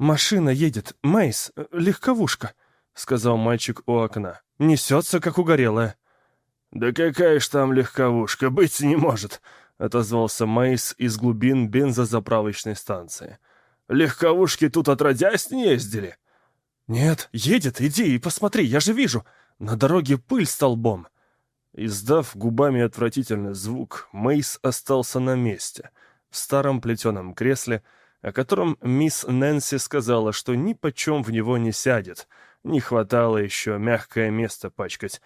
«Машина едет, Мейс, легковушка», — сказал мальчик у окна. «Несется, как угорелая». «Да какая ж там легковушка, быть не может», — отозвался Мейс из глубин бензозаправочной станции. «Легковушки тут отродясь не ездили». «Нет, едет, иди и посмотри, я же вижу. На дороге пыль столбом». Издав губами отвратительный звук, Мейс остался на месте, в старом плетеном кресле, о котором мисс Нэнси сказала, что ни почем в него не сядет. Не хватало еще мягкое место пачкать.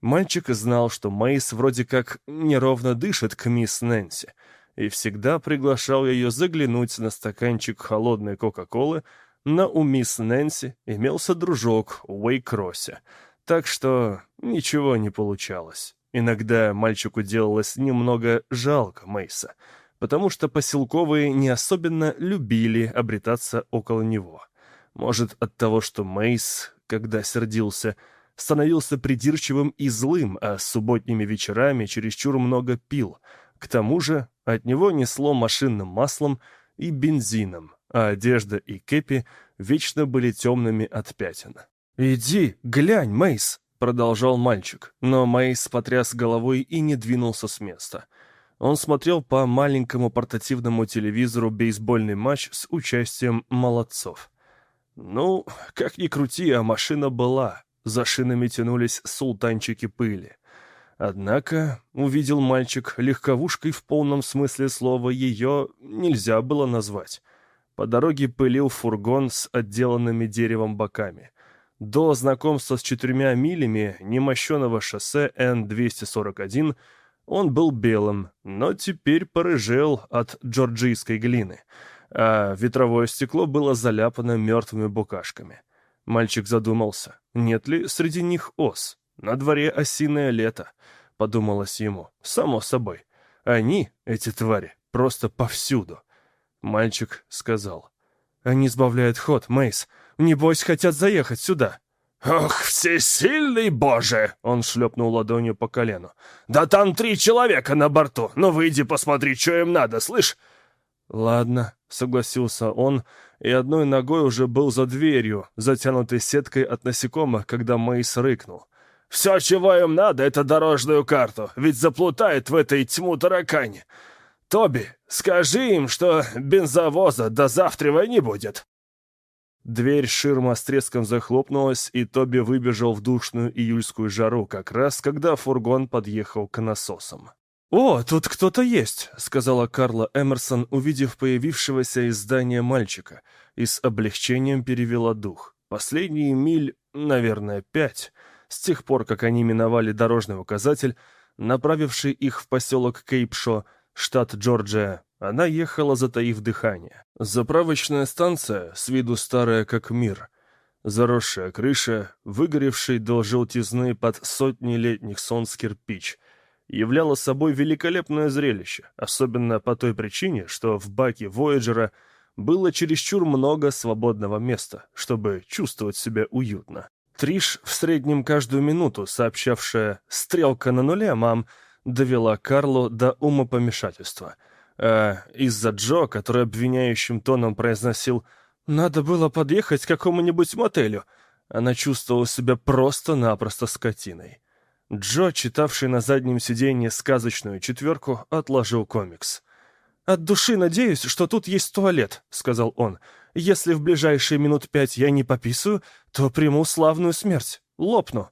Мальчик знал, что Мейс вроде как неровно дышит к мисс Нэнси, и всегда приглашал ее заглянуть на стаканчик холодной Кока-Колы, но у мисс Нэнси имелся дружок Уэйкроссе, так что ничего не получалось. Иногда мальчику делалось немного жалко Мейса, потому что поселковые не особенно любили обретаться около него. Может, от того, что Мейс, когда сердился, становился придирчивым и злым, а субботними вечерами чересчур много пил. К тому же от него несло машинным маслом и бензином, а одежда и кепи вечно были темными от пятен. «Иди, глянь, Мейс!» — продолжал мальчик, но Мейс потряс головой и не двинулся с места. Он смотрел по маленькому портативному телевизору бейсбольный матч с участием молодцов. Ну, как ни крути, а машина была. За шинами тянулись султанчики пыли. Однако, увидел мальчик, легковушкой в полном смысле слова ее нельзя было назвать. По дороге пылил фургон с отделанными деревом боками. До знакомства с четырьмя милями немощенного шоссе Н-241 он был белым, но теперь порыжел от джорджийской глины, а ветровое стекло было заляпано мертвыми букашками. Мальчик задумался, нет ли среди них ос. На дворе осиное лето, подумалось ему, само собой. Они, эти твари, просто повсюду. Мальчик сказал. «Они сбавляют ход, Мейс. Небось, хотят заехать сюда». «Ох, всесильный Боже!» — он шлепнул ладонью по колену. «Да там три человека на борту. Ну, выйди, посмотри, что им надо, слышь?» «Ладно», — согласился он, и одной ногой уже был за дверью, затянутой сеткой от насекомых, когда Мейс рыкнул. «Все, чего им надо, это дорожную карту, ведь заплутает в этой тьму таракане. Тоби, скажи им, что бензовоза до завтра не будет». Дверь ширма с треском захлопнулась, и Тоби выбежал в душную июльскую жару, как раз когда фургон подъехал к насосам. «О, тут кто-то есть», — сказала Карла Эмерсон, увидев появившегося из здания мальчика, и с облегчением перевела дух. Последние миль, наверное, пять, с тех пор, как они миновали дорожный указатель, направивший их в поселок Кейпшо, штат Джорджия, она ехала, затаив дыхание. Заправочная станция, с виду старая как мир, заросшая крыша, выгоревший до желтизны под сотни летних солнц кирпич, являла собой великолепное зрелище, особенно по той причине, что в баке Вояджера было чересчур много свободного места, чтобы чувствовать себя уютно. Триш, в среднем каждую минуту сообщавшая «стрелка на нуле, мам», довела Карлу до умопомешательства — а из-за Джо, который обвиняющим тоном произносил «надо было подъехать к какому-нибудь мотелю», она чувствовала себя просто-напросто скотиной. Джо, читавший на заднем сиденье сказочную четверку, отложил комикс. «От души надеюсь, что тут есть туалет», — сказал он. «Если в ближайшие минут пять я не пописаю, то приму славную смерть. Лопну».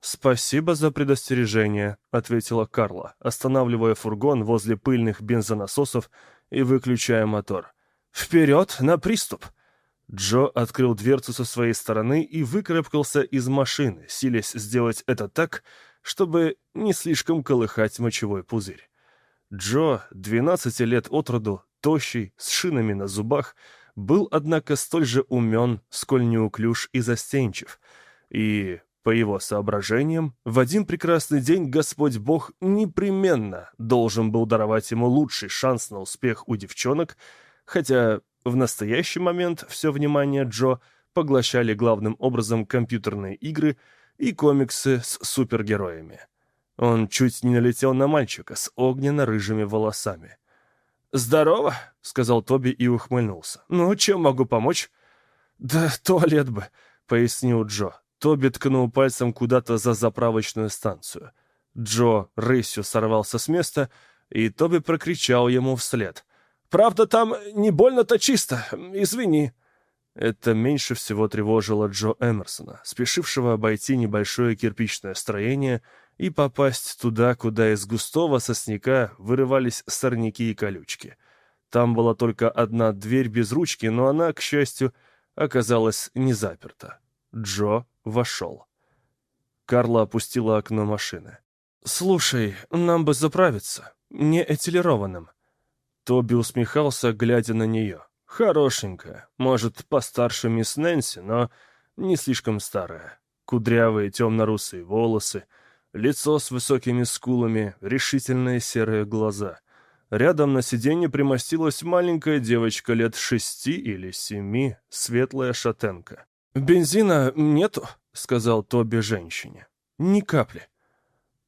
«Спасибо за предостережение», — ответила Карла, останавливая фургон возле пыльных бензонасосов и выключая мотор. «Вперед, на приступ!» Джо открыл дверцу со своей стороны и выкарабкался из машины, силясь сделать это так, чтобы не слишком колыхать мочевой пузырь. Джо, 12 лет от роду, тощий, с шинами на зубах, был, однако, столь же умен, сколь неуклюж и застенчив, и по его соображениям, в один прекрасный день Господь Бог непременно должен был даровать ему лучший шанс на успех у девчонок, хотя в настоящий момент все внимание Джо поглощали главным образом компьютерные игры и комиксы с супергероями. Он чуть не налетел на мальчика с огненно-рыжими волосами. «Здорово», — сказал Тоби и ухмыльнулся. «Ну, чем могу помочь?» «Да туалет бы», — пояснил Джо. Тоби ткнул пальцем куда-то за заправочную станцию. Джо рысью сорвался с места, и Тоби прокричал ему вслед. «Правда, там не больно-то чисто. Извини». Это меньше всего тревожило Джо Эмерсона, спешившего обойти небольшое кирпичное строение и попасть туда, куда из густого сосняка вырывались сорняки и колючки. Там была только одна дверь без ручки, но она, к счастью, оказалась не заперта. Джо вошел. Карла опустила окно машины. «Слушай, нам бы заправиться. Не этилированным». Тоби усмехался, глядя на нее. Хорошенькая, может, постарше мисс Нэнси, но не слишком старая. Кудрявые темно-русые волосы, лицо с высокими скулами, решительные серые глаза. Рядом на сиденье примостилась маленькая девочка лет шести или семи, светлая шатенка. «Бензина нету», — сказал Тоби женщине. «Ни капли».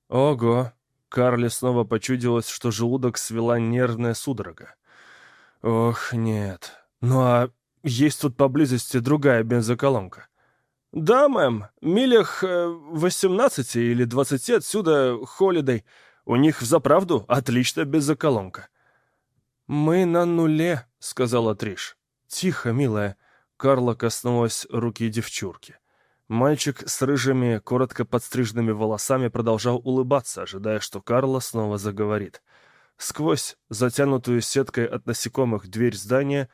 «Ого!» Карле снова почудилось, что желудок свела нервная судорога. «Ох, нет. Ну а есть тут поблизости другая бензоколонка?» «Да, мэм. Милях э, 18 или 20 отсюда Холидей. У них взаправду отличная бензоколонка». «Мы на нуле», — сказала Триш. «Тихо, милая». Карла коснулась руки девчурки. Мальчик с рыжими, коротко подстриженными волосами продолжал улыбаться, ожидая, что Карла снова заговорит. Сквозь затянутую сеткой от насекомых дверь здания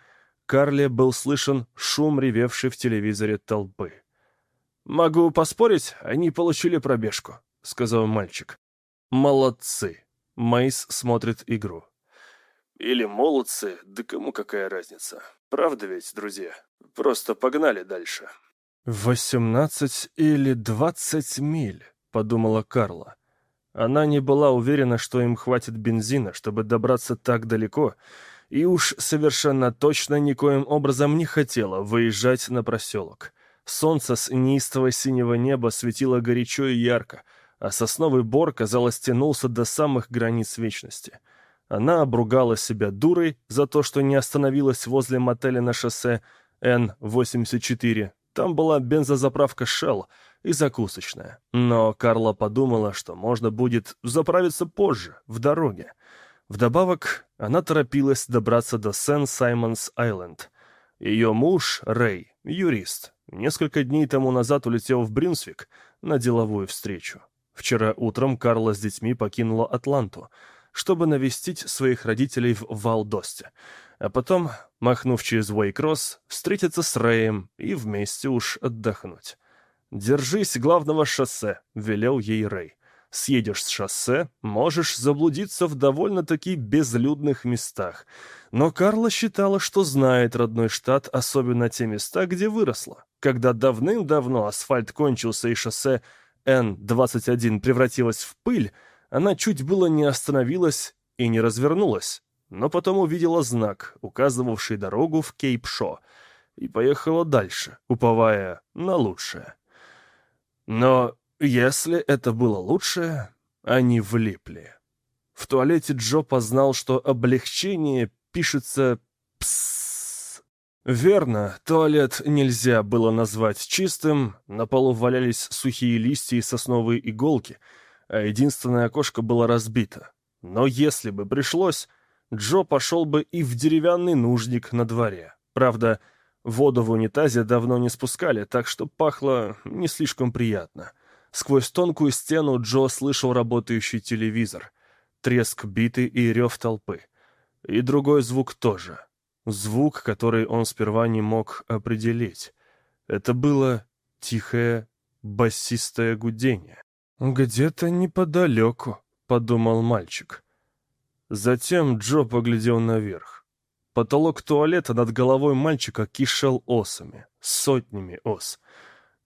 Карле был слышен шум, ревевший в телевизоре толпы. «Могу поспорить, они получили пробежку», — сказал мальчик. «Молодцы!» — Мейс смотрит игру. «Или молодцы, да кому какая разница? Правда ведь, друзья? Просто погнали дальше». «Восемнадцать или двадцать миль», — подумала Карла. Она не была уверена, что им хватит бензина, чтобы добраться так далеко, и уж совершенно точно никоим образом не хотела выезжать на проселок. Солнце с неистого синего неба светило горячо и ярко, а сосновый бор, казалось, тянулся до самых границ вечности. Она обругала себя дурой за то, что не остановилась возле мотеля на шоссе Н-84. Там была бензозаправка Shell — и закусочная. Но Карла подумала, что можно будет заправиться позже, в дороге. Вдобавок, она торопилась добраться до Сен-Саймонс-Айленд. Ее муж, Рэй, юрист, несколько дней тому назад улетел в Брюнсвик на деловую встречу. Вчера утром Карла с детьми покинула Атланту, чтобы навестить своих родителей в Валдосте, а потом, махнув через Уэйкросс, встретиться с Рэем и вместе уж отдохнуть. «Держись главного шоссе», — велел ей Рэй. «Съедешь с шоссе, можешь заблудиться в довольно-таки безлюдных местах». Но Карла считала, что знает родной штат, особенно те места, где выросла. Когда давным-давно асфальт кончился и шоссе Н-21 превратилось в пыль, она чуть было не остановилась и не развернулась, но потом увидела знак, указывавший дорогу в Кейп-Шо, и поехала дальше, уповая на лучшее. Но если это было лучше, они влипли. В туалете Джо познал, что облегчение пишется «псс». Верно, туалет нельзя было назвать чистым, на полу валялись сухие листья и сосновые иголки, а единственное окошко было разбито. Но если бы пришлось, Джо пошел бы и в деревянный нужник на дворе. Правда, Воду в унитазе давно не спускали, так что пахло не слишком приятно. Сквозь тонкую стену Джо слышал работающий телевизор, треск биты и рев толпы. И другой звук тоже. Звук, который он сперва не мог определить. Это было тихое, басистое гудение. «Где-то неподалеку», — подумал мальчик. Затем Джо поглядел наверх. Потолок туалета над головой мальчика кишел осами, сотнями ос,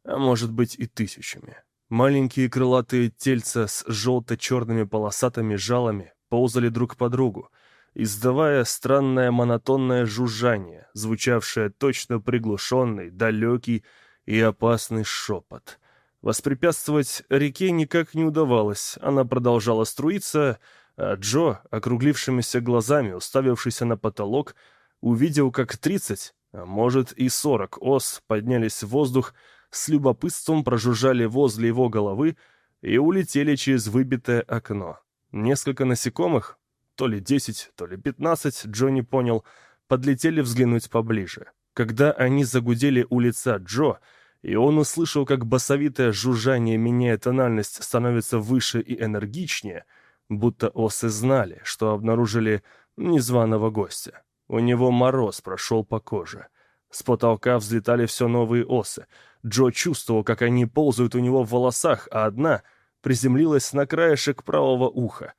а может быть и тысячами. Маленькие крылатые тельца с желто-черными полосатыми жалами ползали друг по другу, издавая странное монотонное жужжание, звучавшее точно приглушенный, далекий и опасный шепот. Воспрепятствовать реке никак не удавалось, она продолжала струиться, а Джо, округлившимися глазами, уставившийся на потолок, увидел, как тридцать, а может и сорок ос поднялись в воздух, с любопытством прожужжали возле его головы и улетели через выбитое окно. Несколько насекомых, то ли десять, то ли пятнадцать, Джо не понял, подлетели взглянуть поближе. Когда они загудели у лица Джо, и он услышал, как басовитое жужжание, меняя тональность, становится выше и энергичнее, будто осы знали, что обнаружили незваного гостя. У него мороз прошел по коже. С потолка взлетали все новые осы. Джо чувствовал, как они ползают у него в волосах, а одна приземлилась на краешек правого уха.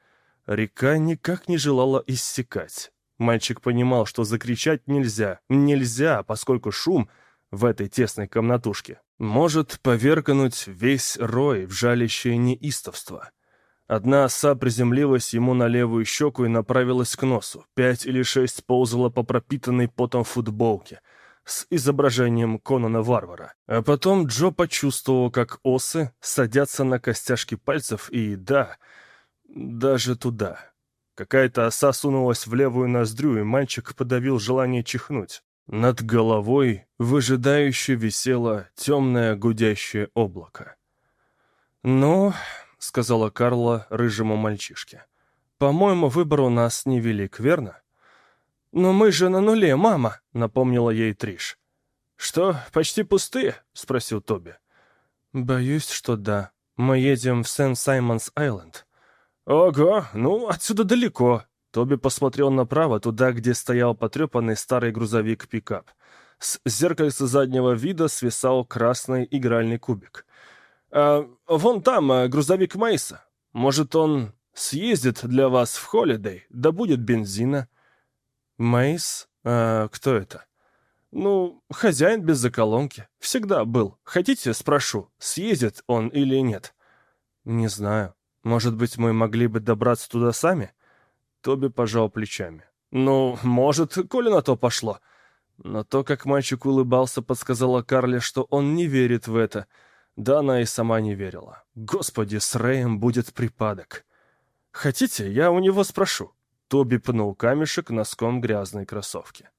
Река никак не желала иссякать. Мальчик понимал, что закричать нельзя. Нельзя, поскольку шум в этой тесной комнатушке может поверкнуть весь рой в жалящее неистовство. Одна оса приземлилась ему на левую щеку и направилась к носу. Пять или шесть ползала по пропитанной потом футболке с изображением Конана Варвара. А потом Джо почувствовал, как осы садятся на костяшки пальцев и, да, даже туда. Какая-то оса сунулась в левую ноздрю, и мальчик подавил желание чихнуть. Над головой выжидающе висело темное гудящее облако. «Ну, — сказала Карла рыжему мальчишке, — по-моему, выбор у нас невелик, верно?» «Но мы же на нуле, мама!» — напомнила ей Триш. «Что, почти пустые?» — спросил Тоби. «Боюсь, что да. Мы едем в Сент-Саймонс-Айленд». «Ого, ну, отсюда далеко». Тоби посмотрел направо, туда, где стоял потрепанный старый грузовик-пикап. С зеркальца заднего вида свисал красный игральный кубик. «А, «Вон там а, грузовик Мейса. Может, он съездит для вас в Холидей, да будет бензина». «Мейс? А кто это?» «Ну, хозяин без заколонки. Всегда был. Хотите, спрошу, съездит он или нет?» «Не знаю. Может быть, мы могли бы добраться туда сами?» Тоби пожал плечами. «Ну, может, коли на то пошло». Но то, как мальчик улыбался, подсказала Карле, что он не верит в это. Да она и сама не верила. «Господи, с Рэем будет припадок». «Хотите, я у него спрошу?» Тоби пнул камешек носком грязной кроссовки.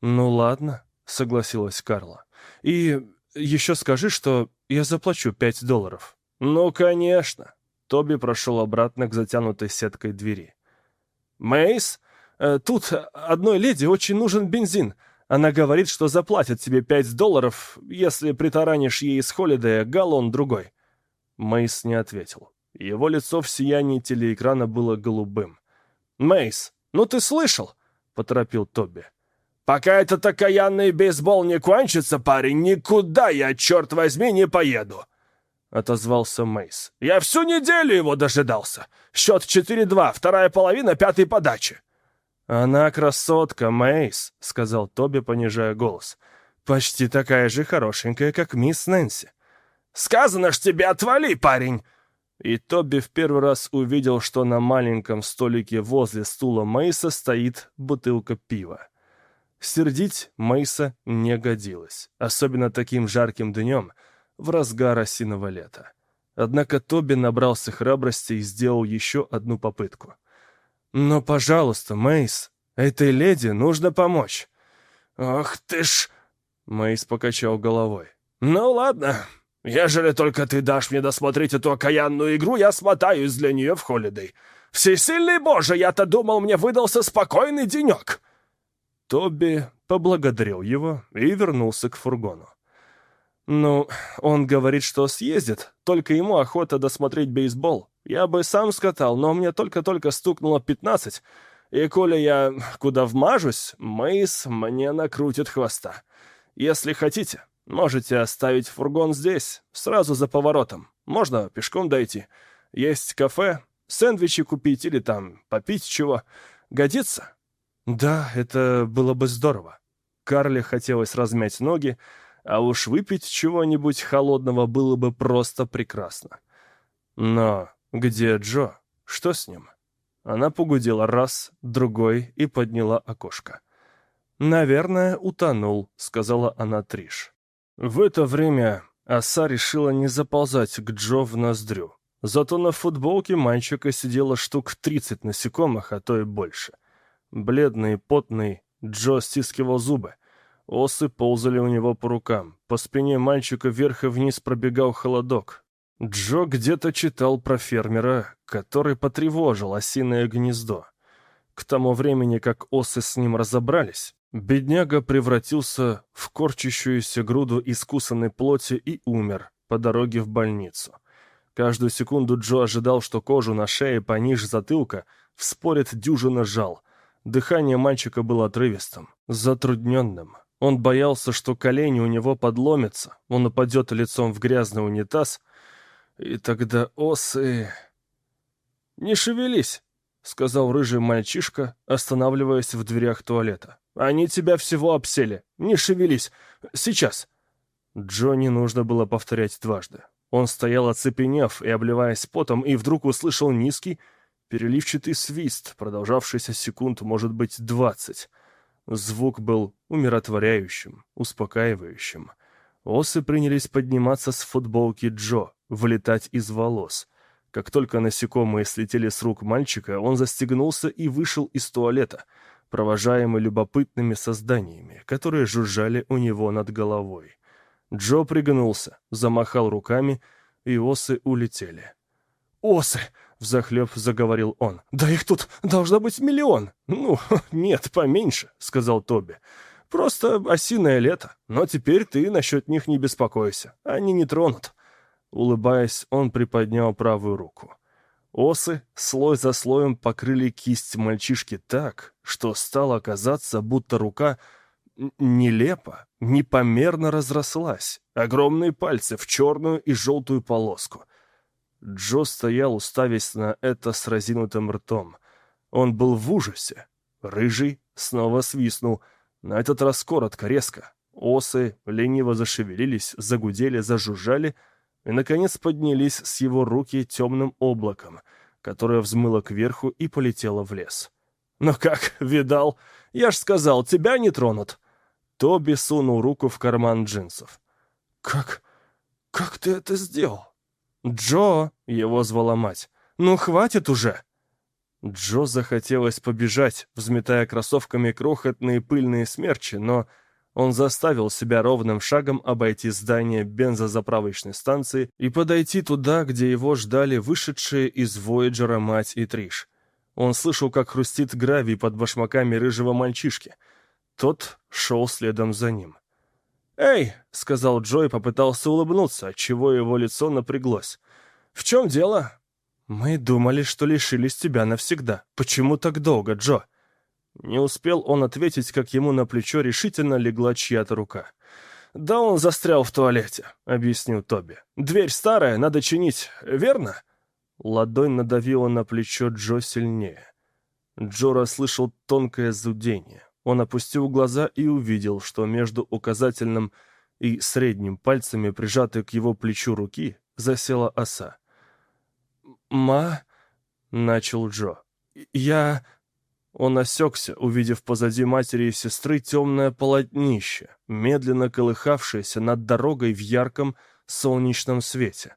«Ну ладно», — согласилась Карла. «И еще скажи, что я заплачу пять долларов». «Ну, конечно», Тоби прошел обратно к затянутой сеткой двери. «Мейс, э, тут одной леди очень нужен бензин. Она говорит, что заплатит тебе пять долларов, если притаранишь ей из Холидея галлон другой». Мейс не ответил. Его лицо в сиянии телеэкрана было голубым. «Мейс, ну ты слышал?» — поторопил Тоби. «Пока этот окаянный бейсбол не кончится, парень, никуда я, черт возьми, не поеду!» — отозвался Мейс. «Я всю неделю его дожидался. Счет 4-2, вторая половина пятой подачи». «Она красотка, Мейс», — сказал Тоби, понижая голос. «Почти такая же хорошенькая, как мисс Нэнси». «Сказано ж тебе, отвали, парень!» И Тоби в первый раз увидел, что на маленьком столике возле стула Мейса стоит бутылка пива. Сердить Мейса не годилось, особенно таким жарким днем — в разгар осиного лета. Однако Тоби набрался храбрости и сделал еще одну попытку. «Но, пожалуйста, Мейс, этой леди нужно помочь». «Ох ты ж...» Мейс покачал головой. «Ну ладно, ежели только ты дашь мне досмотреть эту окаянную игру, я смотаюсь для нее в Холидей. Всесильный Боже, я-то думал, мне выдался спокойный денек!» Тоби поблагодарил его и вернулся к фургону. «Ну, он говорит, что съездит, только ему охота досмотреть бейсбол. Я бы сам скатал, но мне только-только стукнуло пятнадцать, и коли я куда вмажусь, Мейс мне накрутит хвоста. Если хотите, можете оставить фургон здесь, сразу за поворотом. Можно пешком дойти. Есть кафе, сэндвичи купить или там попить чего. Годится?» «Да, это было бы здорово». Карле хотелось размять ноги, а уж выпить чего-нибудь холодного было бы просто прекрасно. Но где Джо? Что с ним? Она погудела раз, другой и подняла окошко. «Наверное, утонул», — сказала она Триш. В это время оса решила не заползать к Джо в ноздрю. Зато на футболке мальчика сидело штук тридцать насекомых, а то и больше. Бледный, потный, Джо стискивал зубы. Осы ползали у него по рукам. По спине мальчика вверх и вниз пробегал холодок. Джо где-то читал про фермера, который потревожил осиное гнездо. К тому времени, как осы с ним разобрались, бедняга превратился в корчащуюся груду искусанной плоти и умер по дороге в больницу. Каждую секунду Джо ожидал, что кожу на шее пониже затылка вспорит дюжина жал. Дыхание мальчика было отрывистым, затрудненным. Он боялся, что колени у него подломятся, он упадет лицом в грязный унитаз, и тогда осы... «Не шевелись!» — сказал рыжий мальчишка, останавливаясь в дверях туалета. «Они тебя всего обсели. Не шевелись. Сейчас!» Джонни нужно было повторять дважды. Он стоял оцепенев и обливаясь потом, и вдруг услышал низкий, переливчатый свист, продолжавшийся секунд, может быть, двадцать. Звук был умиротворяющим, успокаивающим. Осы принялись подниматься с футболки Джо, вылетать из волос. Как только насекомые слетели с рук мальчика, он застегнулся и вышел из туалета, провожаемый любопытными созданиями, которые жужжали у него над головой. Джо пригнулся, замахал руками, и осы улетели. «Осы!» Взахлеб заговорил он. «Да их тут должно быть миллион!» «Ну, нет, поменьше», — сказал Тоби. «Просто осиное лето, но теперь ты насчет них не беспокойся, они не тронут». Улыбаясь, он приподнял правую руку. Осы слой за слоем покрыли кисть мальчишки так, что стало казаться, будто рука нелепо, непомерно разрослась. Огромные пальцы в черную и желтую полоску. Джо стоял, уставясь на это с разинутым ртом. Он был в ужасе. Рыжий снова свистнул. На этот раз коротко, резко. Осы лениво зашевелились, загудели, зажужжали и, наконец, поднялись с его руки темным облаком, которое взмыло кверху и полетело в лес. «Ну как, видал? Я ж сказал, тебя не тронут!» Тоби сунул руку в карман джинсов. «Как... как ты это сделал?» «Джо!» — его звала мать. «Ну, хватит уже!» Джо захотелось побежать, взметая кроссовками крохотные пыльные смерчи, но он заставил себя ровным шагом обойти здание бензозаправочной станции и подойти туда, где его ждали вышедшие из Вояджера мать и Триш. Он слышал, как хрустит гравий под башмаками рыжего мальчишки. Тот шел следом за ним. «Эй!» — сказал Джо и попытался улыбнуться, отчего его лицо напряглось. «В чем дело?» «Мы думали, что лишились тебя навсегда. Почему так долго, Джо?» Не успел он ответить, как ему на плечо решительно легла чья-то рука. «Да он застрял в туалете», — объяснил Тоби. «Дверь старая, надо чинить, верно?» Ладонь надавила на плечо Джо сильнее. Джо расслышал тонкое зудение. Он опустил глаза и увидел, что между указательным и средним пальцами, прижатой к его плечу руки, засела оса. «Ма...» — начал Джо. «Я...» Он осекся, увидев позади матери и сестры темное полотнище, медленно колыхавшееся над дорогой в ярком солнечном свете.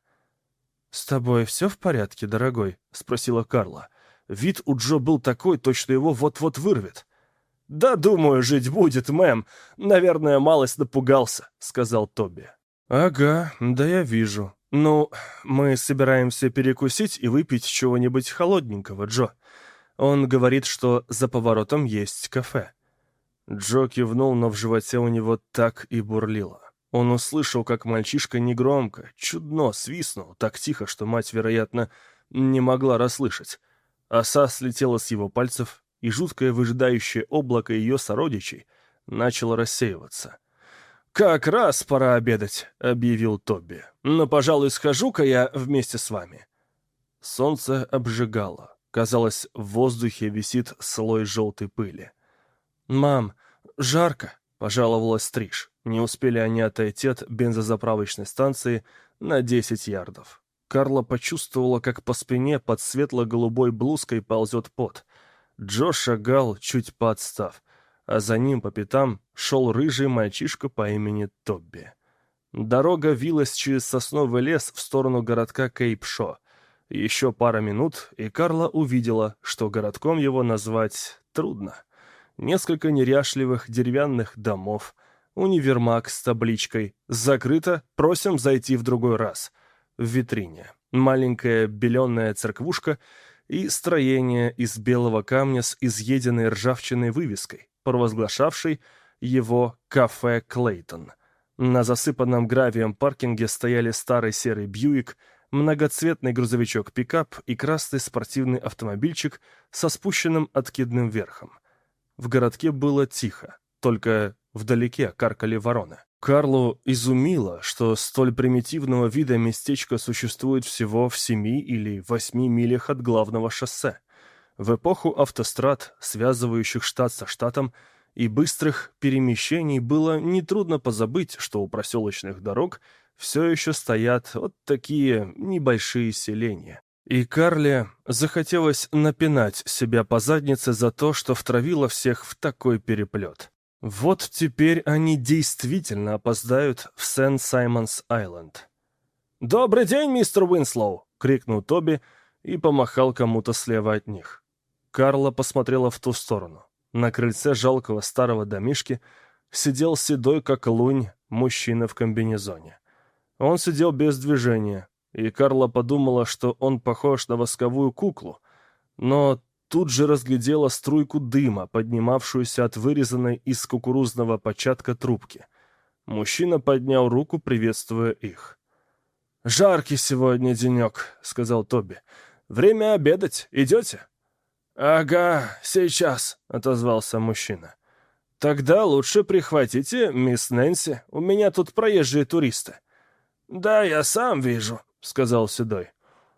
«С тобой все в порядке, дорогой?» — спросила Карла. Вид у Джо был такой, точно его вот-вот вырвет. «Да, думаю, жить будет, мэм. Наверное, малость напугался», — сказал Тоби. «Ага, да я вижу. Ну, мы собираемся перекусить и выпить чего-нибудь холодненького, Джо. Он говорит, что за поворотом есть кафе». Джо кивнул, но в животе у него так и бурлило. Он услышал, как мальчишка негромко, чудно свистнул, так тихо, что мать, вероятно, не могла расслышать. Оса слетела с его пальцев и жуткое выжидающее облако ее сородичей начало рассеиваться. «Как раз пора обедать», — объявил Тоби. «Но, пожалуй, схожу-ка я вместе с вами». Солнце обжигало. Казалось, в воздухе висит слой желтой пыли. «Мам, жарко», — пожаловалась Триш. Не успели они отойти от бензозаправочной станции на десять ярдов. Карла почувствовала, как по спине под светло-голубой блузкой ползет пот. Джо шагал, чуть подстав, а за ним по пятам шел рыжий мальчишка по имени Тобби. Дорога вилась через сосновый лес в сторону городка Кейпшо. Еще пара минут, и Карла увидела, что городком его назвать трудно. Несколько неряшливых деревянных домов, универмаг с табличкой «Закрыто, просим зайти в другой раз». В витрине маленькая беленая церквушка и строение из белого камня с изъеденной ржавчиной вывеской, провозглашавшей его «Кафе Клейтон». На засыпанном гравием паркинге стояли старый серый Бьюик, многоцветный грузовичок-пикап и красный спортивный автомобильчик со спущенным откидным верхом. В городке было тихо, только вдалеке каркали вороны. Карлу изумило, что столь примитивного вида местечко существует всего в семи или восьми милях от главного шоссе. В эпоху автострад, связывающих штат со штатом, и быстрых перемещений было нетрудно позабыть, что у проселочных дорог все еще стоят вот такие небольшие селения. И Карле захотелось напинать себя по заднице за то, что втравило всех в такой переплет. Вот теперь они действительно опоздают в Сент-Саймонс-Айленд. «Добрый день, мистер Уинслоу!» — крикнул Тоби и помахал кому-то слева от них. Карла посмотрела в ту сторону. На крыльце жалкого старого домишки сидел седой, как лунь, мужчина в комбинезоне. Он сидел без движения, и Карла подумала, что он похож на восковую куклу, но тут же разглядела струйку дыма, поднимавшуюся от вырезанной из кукурузного початка трубки. Мужчина поднял руку, приветствуя их. «Жаркий сегодня денек», — сказал Тоби. «Время обедать. Идете?» «Ага, сейчас», — отозвался мужчина. «Тогда лучше прихватите мисс Нэнси. У меня тут проезжие туристы». «Да, я сам вижу», — сказал Седой.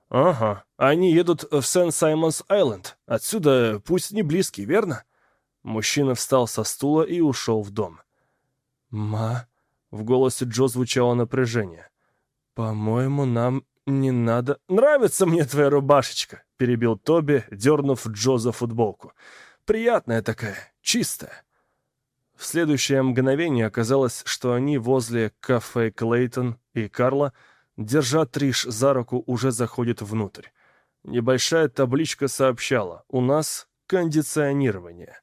«Ага, они едут в Сент-Саймонс-Айленд. Отсюда пусть не близкий, верно?» Мужчина встал со стула и ушел в дом. «Ма...» — в голосе Джо звучало напряжение. «По-моему, нам не надо...» «Нравится мне твоя рубашечка», — перебил Тоби, дернув Джо за футболку. «Приятная такая, чистая». В следующее мгновение оказалось, что они возле кафе Клейтон и Карла, держа Триш за руку, уже заходят внутрь. Небольшая табличка сообщала «У нас кондиционирование».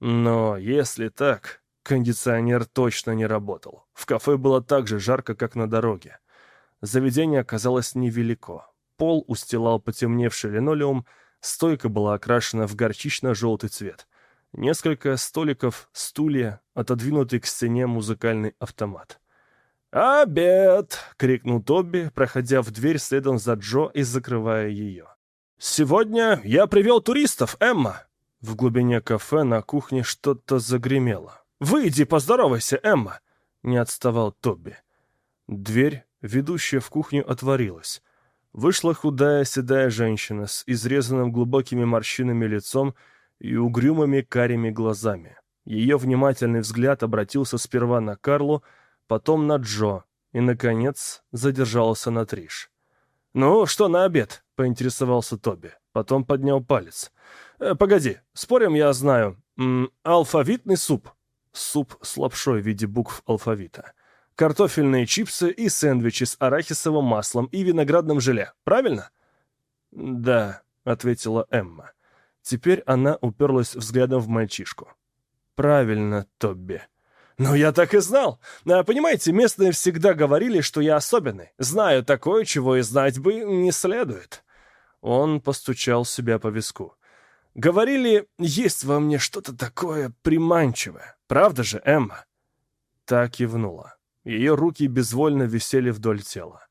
Но если так, кондиционер точно не работал. В кафе было так же жарко, как на дороге. Заведение оказалось невелико. Пол устилал потемневший линолеум, стойка была окрашена в горчично-желтый цвет. Несколько столиков, стулья, отодвинутый к стене музыкальный автомат. «Обед!» — крикнул Тоби, проходя в дверь следом за Джо и закрывая ее. «Сегодня я привел туристов, Эмма!» В глубине кафе на кухне что-то загремело. «Выйди, поздоровайся, Эмма!» — не отставал Тоби. Дверь, ведущая в кухню, отворилась. Вышла худая седая женщина с изрезанным глубокими морщинами лицом и угрюмыми карими глазами. Ее внимательный взгляд обратился сперва на Карлу, потом на Джо и, наконец, задержался на Триш. «Ну, что на обед?» — поинтересовался Тоби. Потом поднял палец. «Э, «Погоди, спорим, я знаю. М -м, алфавитный суп». Суп с лапшой в виде букв алфавита картофельные чипсы и сэндвичи с арахисовым маслом и виноградным желе. Правильно? Да, ответила Эмма. Теперь она уперлась взглядом в мальчишку. Правильно, Тобби. «Ну, я так и знал. А, понимаете, местные всегда говорили, что я особенный. Знаю такое, чего и знать бы не следует». Он постучал себя по виску. «Говорили, есть во мне что-то такое приманчивое. Правда же, Эмма?» Так кивнула. Ее руки безвольно висели вдоль тела.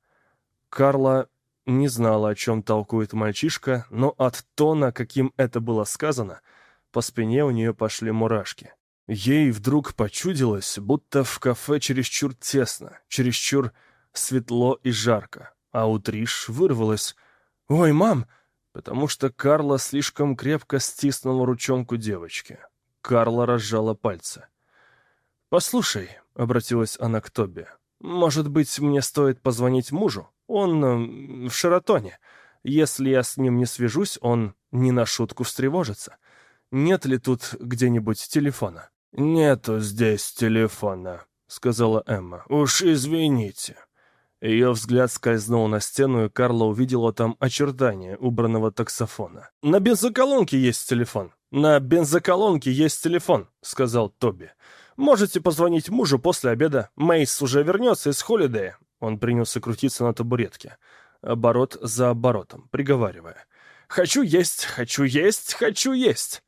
Карла не знала, о чем толкует мальчишка, но от тона, каким это было сказано, по спине у нее пошли мурашки. Ей вдруг почудилось, будто в кафе чересчур тесно, чересчур светло и жарко, а у Триш вырвалось «Ой, мам!» потому что Карла слишком крепко стиснула ручонку девочки. Карла разжала пальцы. «Послушай», — обратилась она к Тоби, — «может быть, мне стоит позвонить мужу? Он э, в Шератоне. Если я с ним не свяжусь, он не на шутку встревожится. Нет ли тут где-нибудь телефона?» «Нету здесь телефона», — сказала Эмма. «Уж извините». Ее взгляд скользнул на стену, и Карла увидела там очертания убранного таксофона. «На бензоколонке есть телефон. На бензоколонке есть телефон», — сказал Тоби. Можете позвонить мужу после обеда. Мейс уже вернется из Холидея». Он принялся крутиться на табуретке. Оборот за оборотом, приговаривая. «Хочу есть, хочу есть, хочу есть!»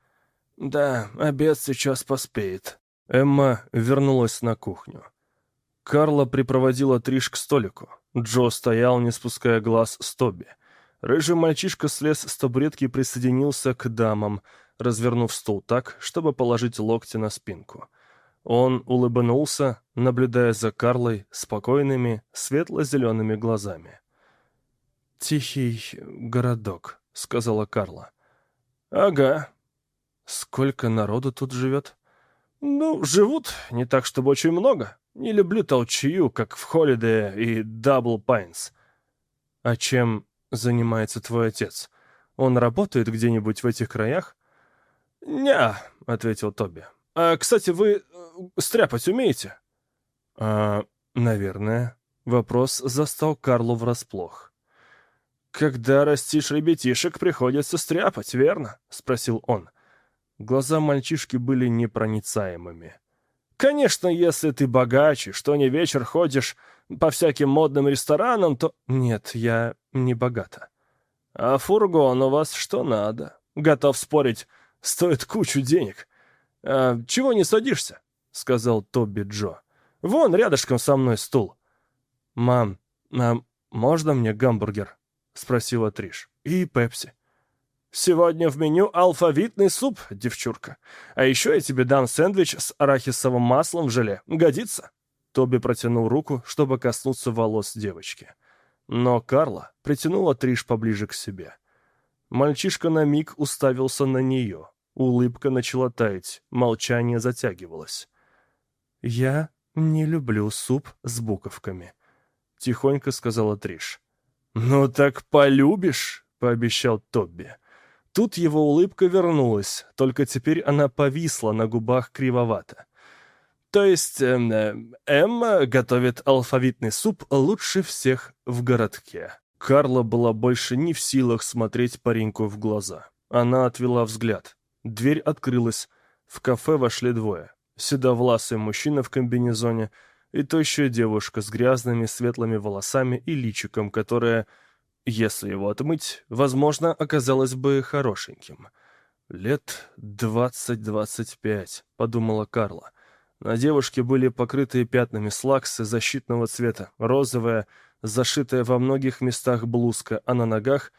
«Да, обед сейчас поспеет». Эмма вернулась на кухню. Карла припроводила Триш к столику. Джо стоял, не спуская глаз с Тоби. Рыжий мальчишка слез с табуретки и присоединился к дамам, развернув стул так, чтобы положить локти на спинку. Он улыбнулся, наблюдая за Карлой спокойными, светло-зелеными глазами. «Тихий городок», — сказала Карла. «Ага. Сколько народу тут живет?» «Ну, живут, не так, чтобы очень много. Не люблю толчею, как в Холидее и Дабл Пайнс». «А чем занимается твой отец? Он работает где-нибудь в этих краях?» «Не», — ответил Тоби. «А, кстати, вы э, стряпать умеете?» «А, наверное». Вопрос застал Карлу врасплох. «Когда растишь ребятишек, приходится стряпать, верно?» — спросил он. Глаза мальчишки были непроницаемыми. «Конечно, если ты богаче, что не вечер ходишь по всяким модным ресторанам, то...» «Нет, я не богата». «А фургон у вас что надо? Готов спорить, стоит кучу денег. А, чего не садишься?» — сказал Тоби Джо. «Вон рядышком со мной стул». «Мам, а можно мне гамбургер?» — спросила Триш. «И пепси». «Сегодня в меню алфавитный суп, девчурка. А еще я тебе дам сэндвич с арахисовым маслом в желе. Годится?» Тоби протянул руку, чтобы коснуться волос девочки. Но Карла притянула Триш поближе к себе. Мальчишка на миг уставился на нее. Улыбка начала таять, молчание затягивалось. «Я не люблю суп с буковками», — тихонько сказала Триш. «Ну так полюбишь», — пообещал Тобби. Тут его улыбка вернулась, только теперь она повисла на губах кривовато. То есть э, Эмма готовит алфавитный суп лучше всех в городке. Карла была больше не в силах смотреть пареньку в глаза. Она отвела взгляд. Дверь открылась. В кафе вошли двое. Седовласый мужчина в комбинезоне и тощая девушка с грязными светлыми волосами и личиком, которая, если его отмыть, возможно, оказалась бы хорошеньким. «Лет двадцать-двадцать пять», — подумала Карла. На девушке были покрытые пятнами слаксы защитного цвета, розовая, зашитая во многих местах блузка, а на ногах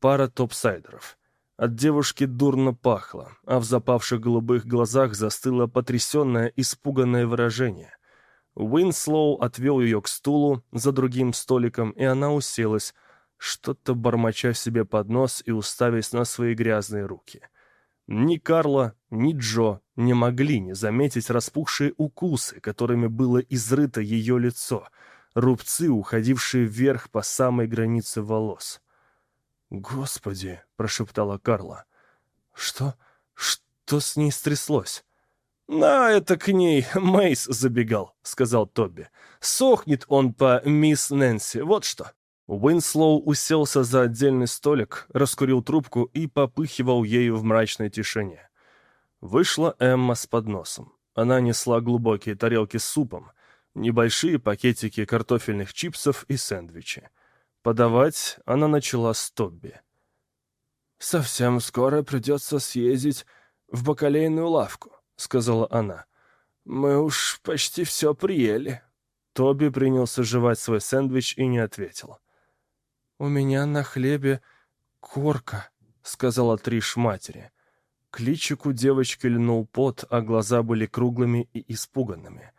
пара топсайдеров. От девушки дурно пахло, а в запавших голубых глазах застыло потрясенное, испуганное выражение. Уинслоу отвел ее к стулу за другим столиком, и она уселась, что-то бормоча себе под нос и уставясь на свои грязные руки — ни Карла, ни Джо не могли не заметить распухшие укусы, которыми было изрыто ее лицо, рубцы, уходившие вверх по самой границе волос. «Господи!» — прошептала Карла. «Что? Что с ней стряслось?» «На, это к ней Мейс забегал», — сказал Тоби. «Сохнет он по мисс Нэнси, вот что». Уинслоу уселся за отдельный столик, раскурил трубку и попыхивал ею в мрачной тишине. Вышла Эмма с подносом. Она несла глубокие тарелки с супом, небольшие пакетики картофельных чипсов и сэндвичи. Подавать она начала с Тобби. «Совсем скоро придется съездить в бакалейную лавку», — сказала она. «Мы уж почти все приели». Тоби принялся жевать свой сэндвич и не ответил. «У меня на хлебе корка», — сказала Триш матери. К личику девочки льнул пот, а глаза были круглыми и испуганными.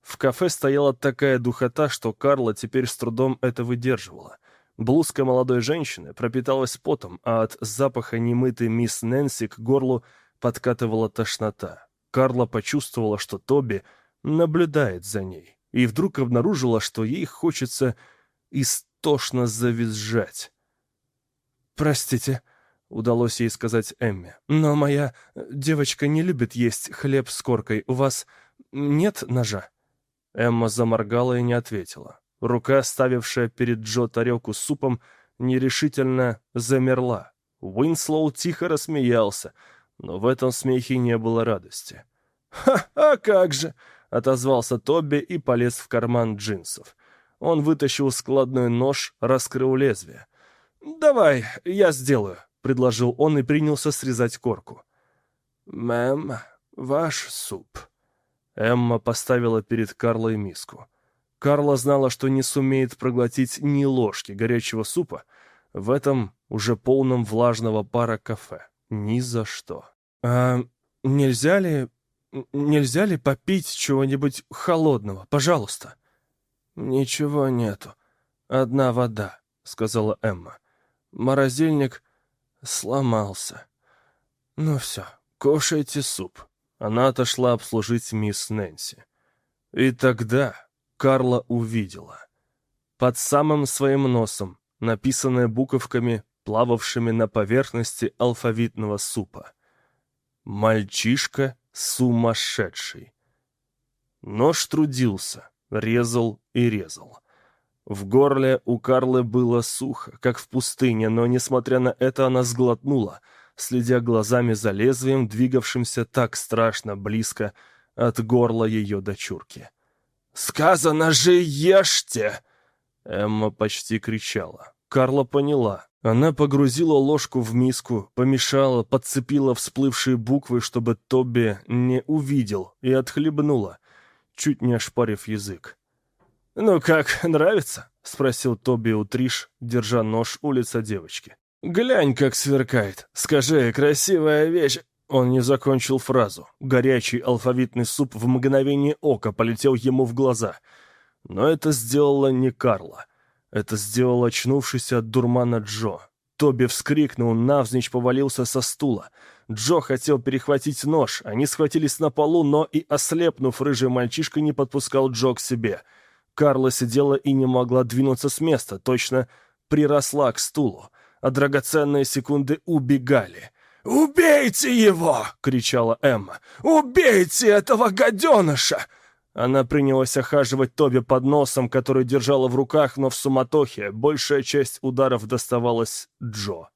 В кафе стояла такая духота, что Карла теперь с трудом это выдерживала. Блузка молодой женщины пропиталась потом, а от запаха немытой мисс Нэнси к горлу подкатывала тошнота. Карла почувствовала, что Тоби наблюдает за ней, и вдруг обнаружила, что ей хочется из истошно завизжать. «Простите», — удалось ей сказать Эмме, «но моя девочка не любит есть хлеб с коркой. У вас нет ножа?» Эмма заморгала и не ответила. Рука, ставившая перед Джо тарелку с супом, нерешительно замерла. Уинслоу тихо рассмеялся, но в этом смехе не было радости. «Ха, а как же!» — отозвался Тоби и полез в карман джинсов. Он вытащил складной нож, раскрыл лезвие. «Давай, я сделаю», — предложил он и принялся срезать корку. «Мэм, ваш суп». Эмма поставила перед Карлой миску. Карла знала, что не сумеет проглотить ни ложки горячего супа в этом уже полном влажного пара кафе. Ни за что. «А нельзя ли... нельзя ли попить чего-нибудь холодного, пожалуйста?» «Ничего нету. Одна вода», — сказала Эмма. «Морозильник сломался. Ну все, кушайте суп». Она отошла обслужить мисс Нэнси. И тогда Карла увидела. Под самым своим носом, написанное буковками, плававшими на поверхности алфавитного супа. «Мальчишка сумасшедший». Нож трудился, резал и резал. В горле у Карлы было сухо, как в пустыне, но, несмотря на это, она сглотнула, следя глазами за лезвием, двигавшимся так страшно близко от горла ее дочурки. «Сказано же, ешьте!» Эмма почти кричала. Карла поняла. Она погрузила ложку в миску, помешала, подцепила всплывшие буквы, чтобы Тобби не увидел, и отхлебнула, чуть не ошпарив язык. «Ну как, нравится?» — спросил Тоби у Триш, держа нож у лица девочки. «Глянь, как сверкает. Скажи, красивая вещь. Он не закончил фразу. Горячий алфавитный суп в мгновение ока полетел ему в глаза. Но это сделала не Карла. Это сделал очнувшийся от дурмана Джо. Тоби вскрикнул, навзничь повалился со стула. Джо хотел перехватить нож. Они схватились на полу, но и, ослепнув, рыжий мальчишка не подпускал Джо к себе. Карла сидела и не могла двинуться с места, точно приросла к стулу. А драгоценные секунды убегали — «Убейте его!» — кричала Эмма. «Убейте этого гаденыша!» Она принялась охаживать Тоби под носом, который держала в руках, но в суматохе большая часть ударов доставалась Джо.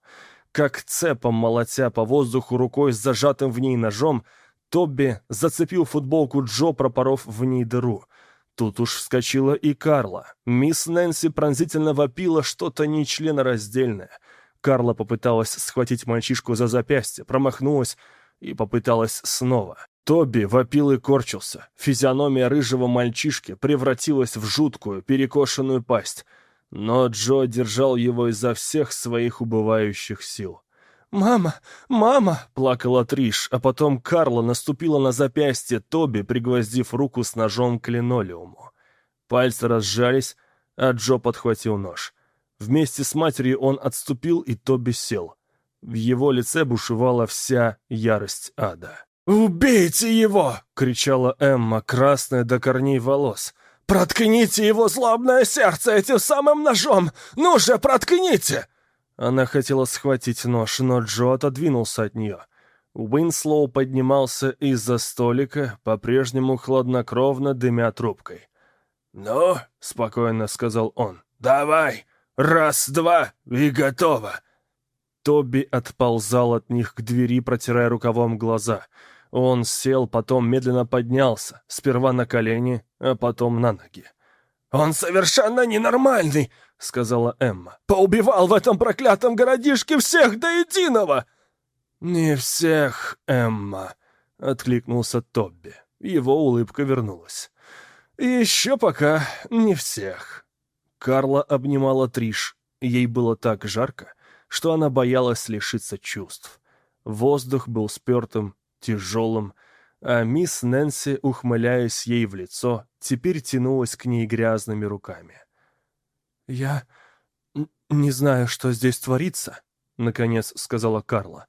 Как цепом молотя по воздуху рукой с зажатым в ней ножом, Тобби зацепил футболку Джо, пропоров в ней дыру. Тут уж вскочила и Карла. Мисс Нэнси пронзительно вопила что-то нечленораздельное — Карла попыталась схватить мальчишку за запястье, промахнулась и попыталась снова. Тоби вопил и корчился. Физиономия рыжего мальчишки превратилась в жуткую, перекошенную пасть. Но Джо держал его изо всех своих убывающих сил. «Мама! Мама!» — плакала Триш, а потом Карла наступила на запястье Тоби, пригвоздив руку с ножом к линолеуму. Пальцы разжались, а Джо подхватил нож. Вместе с матерью он отступил, и Тоби сел. В его лице бушевала вся ярость ада. «Убейте его!» — кричала Эмма, красная до корней волос. «Проткните его злобное сердце этим самым ножом! Ну же, проткните!» Она хотела схватить нож, но Джо отодвинулся от нее. Уинслоу поднимался из-за столика, по-прежнему хладнокровно дымя трубкой. «Ну?» — спокойно сказал он. «Давай! Раз, два и готово!» Тоби отползал от них к двери, протирая рукавом глаза. Он сел, потом медленно поднялся, сперва на колени, а потом на ноги. «Он совершенно ненормальный!» — сказала Эмма. «Поубивал в этом проклятом городишке всех до единого!» «Не всех, Эмма!» — откликнулся Тобби. Его улыбка вернулась. «Еще пока не всех». Карла обнимала Триш. Ей было так жарко, что она боялась лишиться чувств. Воздух был спертым, тяжелым, а мисс Нэнси, ухмыляясь ей в лицо, теперь тянулась к ней грязными руками. «Я не знаю, что здесь творится», — наконец сказала Карла.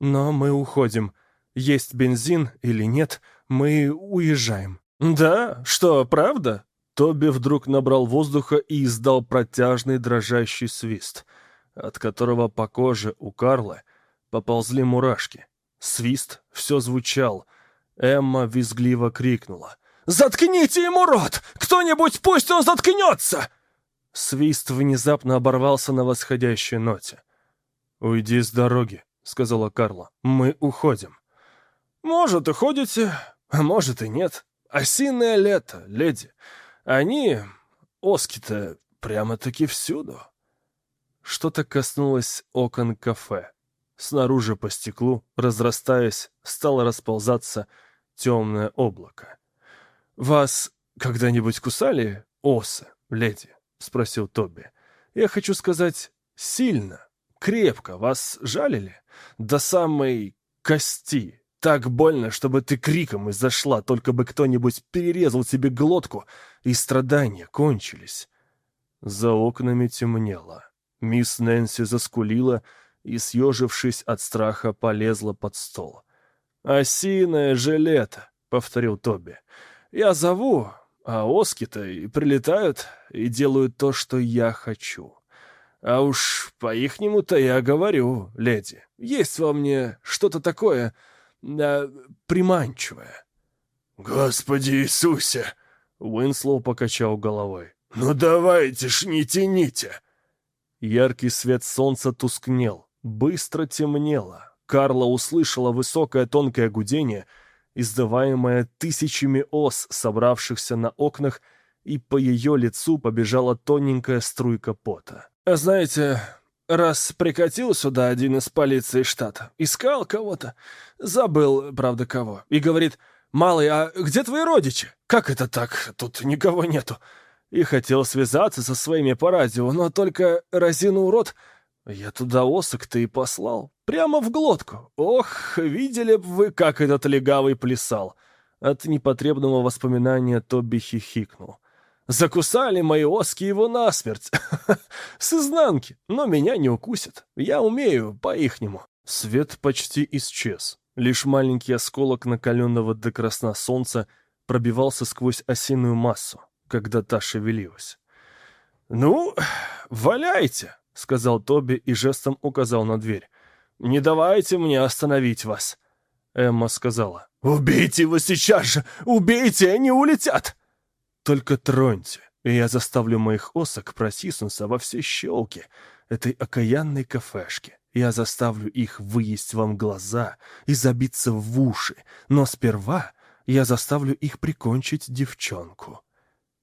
«Но мы уходим. Есть бензин или нет, мы уезжаем». «Да? Что, правда?» Тоби вдруг набрал воздуха и издал протяжный дрожащий свист, от которого по коже у Карла поползли мурашки. Свист все звучал. Эмма визгливо крикнула. «Заткните ему рот! Кто-нибудь пусть он заткнется!» Свист внезапно оборвался на восходящей ноте. «Уйди с дороги», — сказала Карла. «Мы уходим». «Может, уходите, А может и нет. Осиное лето, леди. Они, оски-то, прямо-таки всюду. Что-то коснулось окон кафе. Снаружи по стеклу, разрастаясь, стало расползаться темное облако. «Вас когда-нибудь кусали осы, леди?» — спросил Тоби. «Я хочу сказать, сильно, крепко вас жалили? До самой кости. Так больно, чтобы ты криком изошла, только бы кто-нибудь перерезал тебе глотку, и страдания кончились». За окнами темнело. Мисс Нэнси заскулила и, съежившись от страха, полезла под стол. «Осиное жилета», — повторил Тоби. «Я зову, а оски-то и прилетают и делают то, что я хочу. А уж по-ихнему-то я говорю, леди, есть во мне что-то такое э, приманчивое». «Господи Иисусе!» — Уинслоу покачал головой. «Ну давайте ж не тяните!» Яркий свет солнца тускнел, быстро темнело. Карла услышала высокое тонкое гудение, издаваемое тысячами ос, собравшихся на окнах, и по ее лицу побежала тоненькая струйка пота. «Знаете, раз прикатил сюда один из полиции штата, искал кого-то, забыл, правда, кого, и говорит, «Малый, а где твои родичи? Как это так? Тут никого нету» и хотел связаться со своими по радио, но только разинул рот. Я туда осок-то и послал. Прямо в глотку. Ох, видели бы вы, как этот легавый плясал. От непотребного воспоминания Тоби хихикнул. Закусали мои оски его насмерть. С изнанки. Но меня не укусят. Я умею по-ихнему. Свет почти исчез. Лишь маленький осколок накаленного до красна солнца пробивался сквозь осиную массу когда та шевелилась. «Ну, валяйте!» — сказал Тоби и жестом указал на дверь. «Не давайте мне остановить вас!» Эмма сказала. «Убейте его сейчас же! Убейте, они улетят!» «Только троньте, и я заставлю моих осок просиснуться во все щелки этой окаянной кафешки. Я заставлю их выесть вам глаза и забиться в уши, но сперва я заставлю их прикончить девчонку.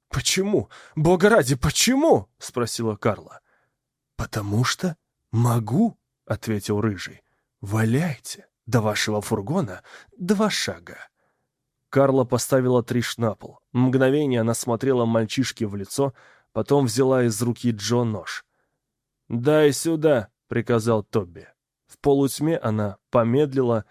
«Почему? Бога ради, почему?» — спросила Карла. «Потому что могу», — ответил Рыжий. «Валяйте. До вашего фургона два шага». Карла поставила Триш на пол. Мгновение она смотрела мальчишке в лицо, потом взяла из руки Джо нож. «Дай сюда», — приказал Тобби. В полутьме она помедлила,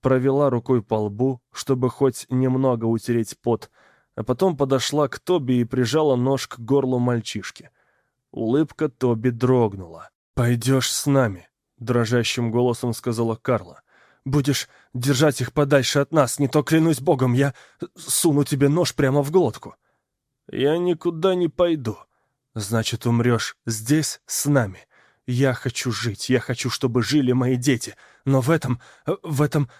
провела рукой по лбу, чтобы хоть немного утереть пот, — а потом подошла к Тоби и прижала нож к горлу мальчишки. Улыбка Тоби дрогнула. «Пойдешь с нами», — дрожащим голосом сказала Карла. «Будешь держать их подальше от нас, не то, клянусь богом, я суну тебе нож прямо в глотку». «Я никуда не пойду». «Значит, умрешь здесь, с нами. Я хочу жить, я хочу, чтобы жили мои дети, но в этом, в этом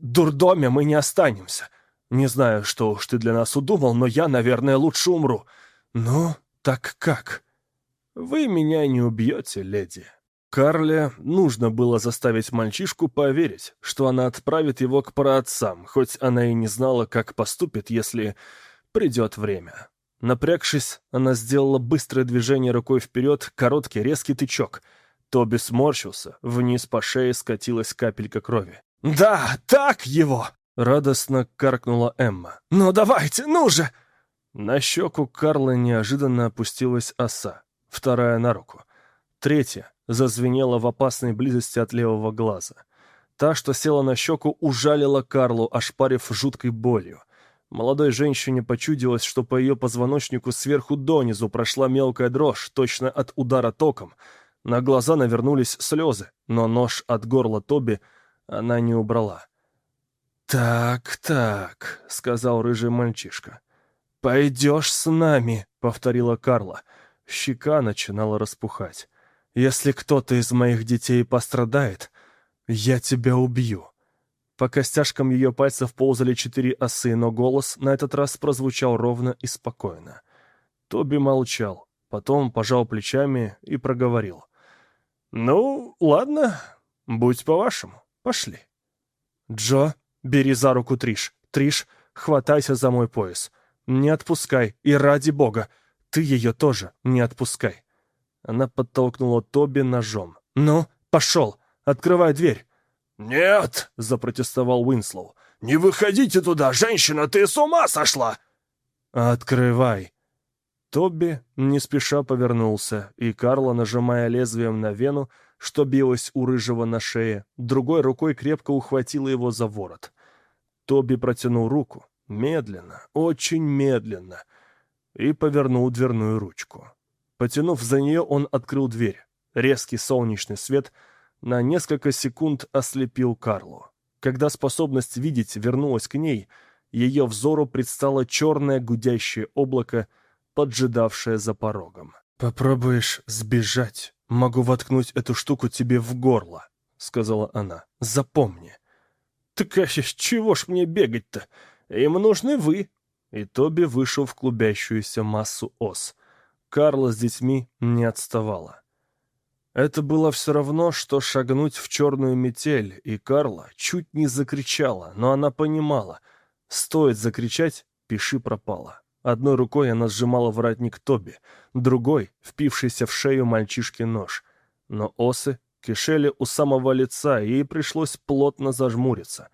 дурдоме мы не останемся». Не знаю, что уж ты для нас удумал, но я, наверное, лучше умру. Ну, так как? Вы меня не убьете, леди. Карле нужно было заставить мальчишку поверить, что она отправит его к праотцам, хоть она и не знала, как поступит, если придет время. Напрягшись, она сделала быстрое движение рукой вперед, короткий резкий тычок. Тоби сморщился, вниз по шее скатилась капелька крови. «Да, так его!» Радостно каркнула Эмма. «Ну давайте, ну же!» На щеку Карла неожиданно опустилась оса, вторая на руку. Третья зазвенела в опасной близости от левого глаза. Та, что села на щеку, ужалила Карлу, ошпарив жуткой болью. Молодой женщине почудилось, что по ее позвоночнику сверху донизу прошла мелкая дрожь, точно от удара током. На глаза навернулись слезы, но нож от горла Тоби она не убрала. «Так, так», — сказал рыжий мальчишка. «Пойдешь с нами», — повторила Карла. Щека начинала распухать. «Если кто-то из моих детей пострадает, я тебя убью». По костяшкам ее пальцев ползали четыре осы, но голос на этот раз прозвучал ровно и спокойно. Тоби молчал, потом пожал плечами и проговорил. «Ну, ладно, будь по-вашему, пошли». «Джо», Бери за руку Триш. Триш, хватайся за мой пояс. Не отпускай, и ради бога, ты ее тоже не отпускай». Она подтолкнула Тоби ножом. «Ну, пошел, открывай дверь». «Нет!» — запротестовал Уинслоу. «Не выходите туда, женщина, ты с ума сошла!» «Открывай!» Тоби не спеша повернулся, и Карла, нажимая лезвием на вену, что билось у рыжего на шее, другой рукой крепко ухватила его за ворот. Тоби протянул руку, медленно, очень медленно, и повернул дверную ручку. Потянув за нее, он открыл дверь. Резкий солнечный свет на несколько секунд ослепил Карлу. Когда способность видеть вернулась к ней, ее взору предстало черное гудящее облако, поджидавшее за порогом. «Попробуешь сбежать, могу воткнуть эту штуку тебе в горло», — сказала она. «Запомни». «Так а чего ж мне бегать-то? Им нужны вы». И Тоби вышел в клубящуюся массу ос. Карла с детьми не отставала. Это было все равно, что шагнуть в черную метель, и Карла чуть не закричала, но она понимала. Стоит закричать, пиши пропала. Одной рукой она сжимала воротник Тоби, другой — впившийся в шею мальчишки нож. Но осы кишели у самого лица, и ей пришлось плотно зажмуриться.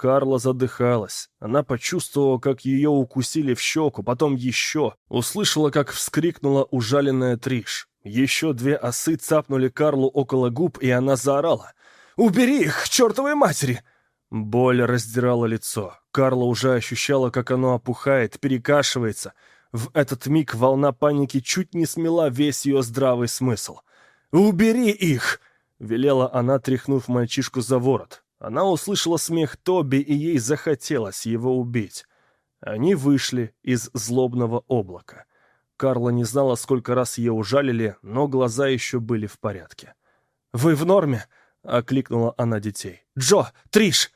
Карла задыхалась. Она почувствовала, как ее укусили в щеку, потом еще. Услышала, как вскрикнула ужаленная Триш. Еще две осы цапнули Карлу около губ, и она заорала. «Убери их, чертовой матери!» Боль раздирала лицо. Карла уже ощущала, как оно опухает, перекашивается. В этот миг волна паники чуть не смела весь ее здравый смысл. «Убери их!» — велела она, тряхнув мальчишку за ворот. Она услышала смех Тоби, и ей захотелось его убить. Они вышли из злобного облака. Карла не знала, сколько раз ее ужалили, но глаза еще были в порядке. «Вы в норме?» — окликнула она детей. «Джо! Триш!»